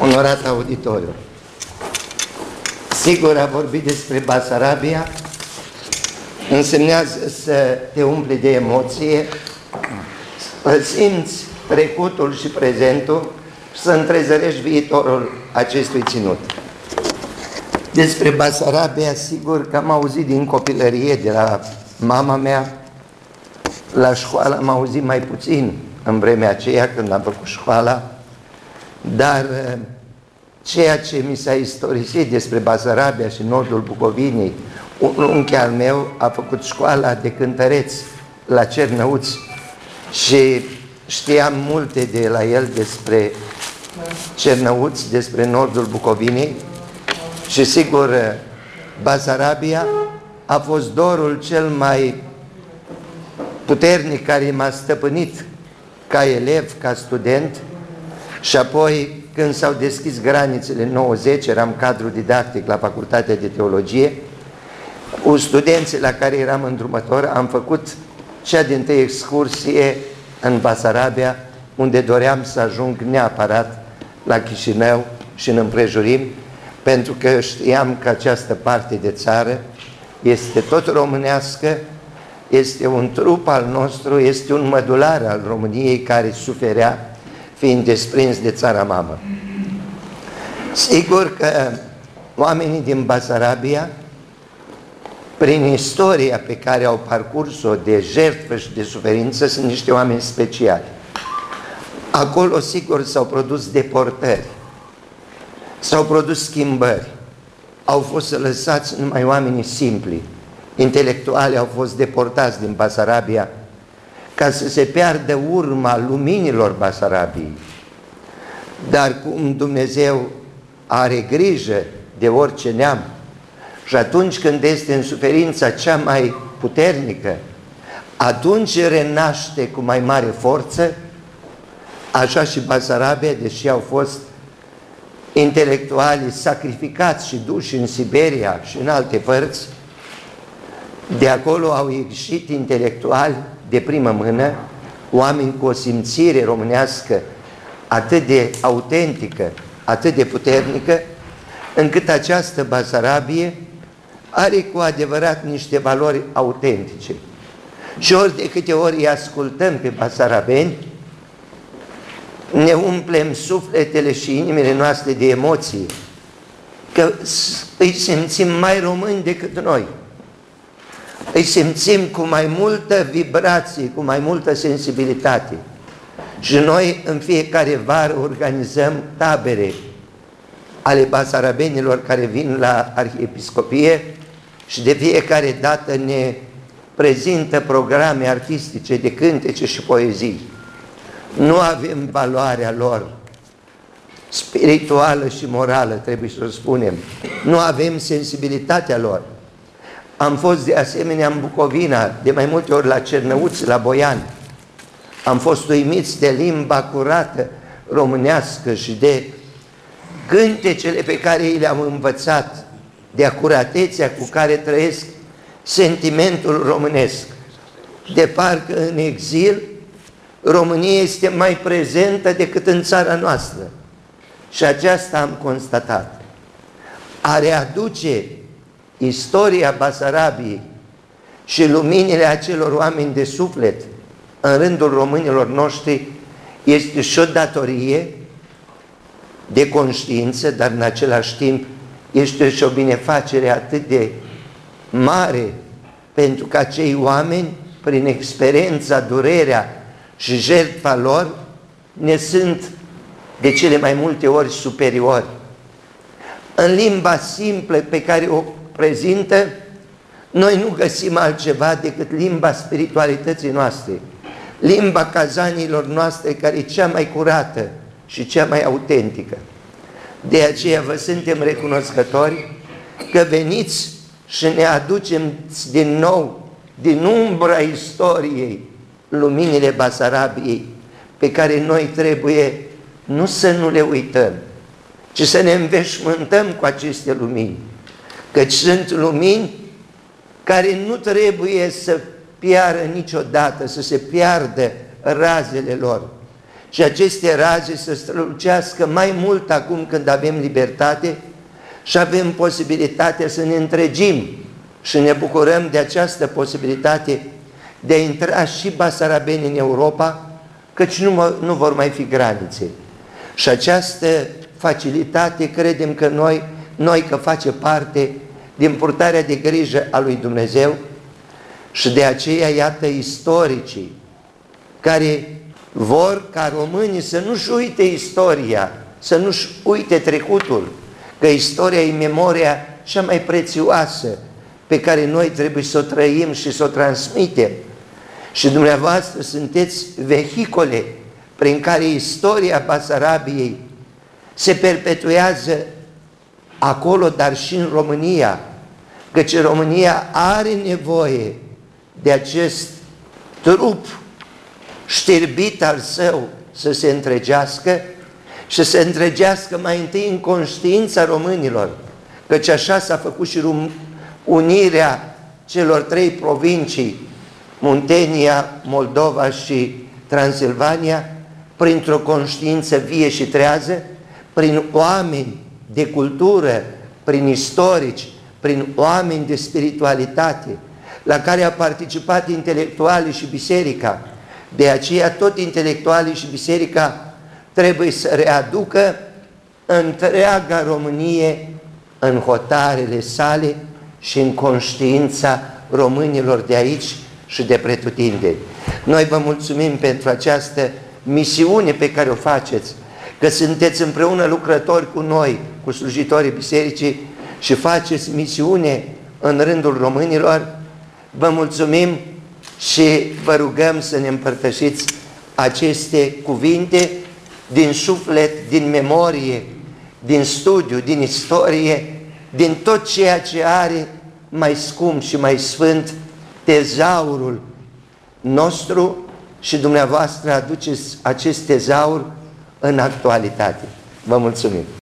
onorat auditoriu. Sigur, a vorbit despre Basarabia. Însemnează să te umpli de emoție, să simți trecutul și prezentul. Și să întrezărești viitorul acestui ținut. Despre Basarabia, sigur că am auzit din copilărie de la mama mea, la școală am auzit mai puțin în vremea aceea când am făcut școala, dar uh, ceea ce mi s-a istorisit despre Basarabia și nordul Bucovinei, un unchi al meu a făcut școala de cântăreți la Cernăuți și știam multe de la el despre Cernăuți, despre nordul Bucovinei. Și sigur uh, Basarabia a fost dorul cel mai puternic care m-a stăpânit ca elev, ca student și apoi când s-au deschis granițele 90, eram cadru didactic la Facultatea de Teologie, cu studenții la care eram îndrumător, am făcut cea din tăi excursie în Basarabia, unde doream să ajung neapărat la Chișinău și în împrejurim, pentru că știam că această parte de țară este tot românească este un trup al nostru, este un mădular al României care suferea fiind desprins de țara mamă. Sigur că oamenii din Basarabia, prin istoria pe care au parcurs-o de jertfă și de suferință, sunt niște oameni speciali. Acolo, sigur, s-au produs deportări, s-au produs schimbări, au fost lăsați numai oamenii simpli, intelectuali au fost deportați din Basarabia ca să se piardă urma luminilor Basarabiei. Dar cum Dumnezeu are grijă de orice neam și atunci când este în suferința cea mai puternică, atunci renaște cu mai mare forță, așa și Basarabia, deși au fost intelectuali sacrificați și duși în Siberia și în alte părți, de acolo au ieșit intelectuali de primă mână, oameni cu o simțire românească atât de autentică, atât de puternică, încât această Basarabie are cu adevărat niște valori autentice. Și ori de câte ori îi ascultăm pe basarabeni, ne umplem sufletele și inimile noastre de emoții, că îi simțim mai români decât noi îi simțim cu mai multă vibrație, cu mai multă sensibilitate. Și noi în fiecare vară organizăm tabere ale basarabenilor care vin la arhiepiscopie și de fiecare dată ne prezintă programe artistice de cântece și poezii. Nu avem valoarea lor spirituală și morală, trebuie să o spunem. Nu avem sensibilitatea lor. Am fost de asemenea în Bucovina, de mai multe ori la Cernăuți, la Boian. Am fost uimiți de limba curată românească și de cântecele pe care i le-am învățat, de acuratețea cu care trăiesc sentimentul românesc. De parcă în exil, România este mai prezentă decât în țara noastră. Și aceasta am constatat. A readuce istoria Basarabiei și luminile acelor oameni de suflet în rândul românilor noștri este și o datorie de conștiință, dar în același timp este și o binefacere atât de mare pentru că acei oameni, prin experiența, durerea și jertfa lor, ne sunt de cele mai multe ori superiori. În limba simplă pe care o prezintă, noi nu găsim altceva decât limba spiritualității noastre, limba cazanilor noastre care e cea mai curată și cea mai autentică. De aceea vă suntem recunoscători că veniți și ne aducem din nou din umbra istoriei luminile Basarabiei pe care noi trebuie nu să nu le uităm, ci să ne înveșmântăm cu aceste lumini Căci sunt lumini care nu trebuie să piară niciodată, să se piardă razele lor, și aceste raze să strălucească mai mult acum când avem libertate și avem posibilitatea să ne întregim și ne bucurăm de această posibilitate de a intra și basarabeni în Europa, căci nu, nu vor mai fi granițe. Și această facilitate credem că noi, noi că face parte din purtarea de grijă a lui Dumnezeu și de aceea, iată, istoricii care vor ca românii să nu-și uite istoria, să nu-și uite trecutul, că istoria e memoria cea mai prețioasă pe care noi trebuie să o trăim și să o transmitem. Și dumneavoastră sunteți vehicole prin care istoria Basarabiei se perpetuează acolo, dar și în România, căci România are nevoie de acest trup știrbit al său să se întregească și să se întregească mai întâi în conștiința românilor, căci așa s-a făcut și unirea celor trei provincii, Muntenia, Moldova și Transilvania, printr-o conștiință vie și trează, prin oameni de cultură, prin istorici, prin oameni de spiritualitate, la care a participat intelectualii și biserica. De aceea tot intelectualii și biserica trebuie să readucă întreaga Românie în hotarele sale și în conștiința românilor de aici și de pretutindeni. Noi vă mulțumim pentru această misiune pe care o faceți, că sunteți împreună lucrători cu noi, cu slujitorii bisericii și faceți misiune în rândul românilor. Vă mulțumim și vă rugăm să ne împărtășiți aceste cuvinte din suflet, din memorie, din studiu, din istorie, din tot ceea ce are mai scump și mai sfânt tezaurul nostru și dumneavoastră aduceți acest tezaur în actualitate. Vă mulțumim!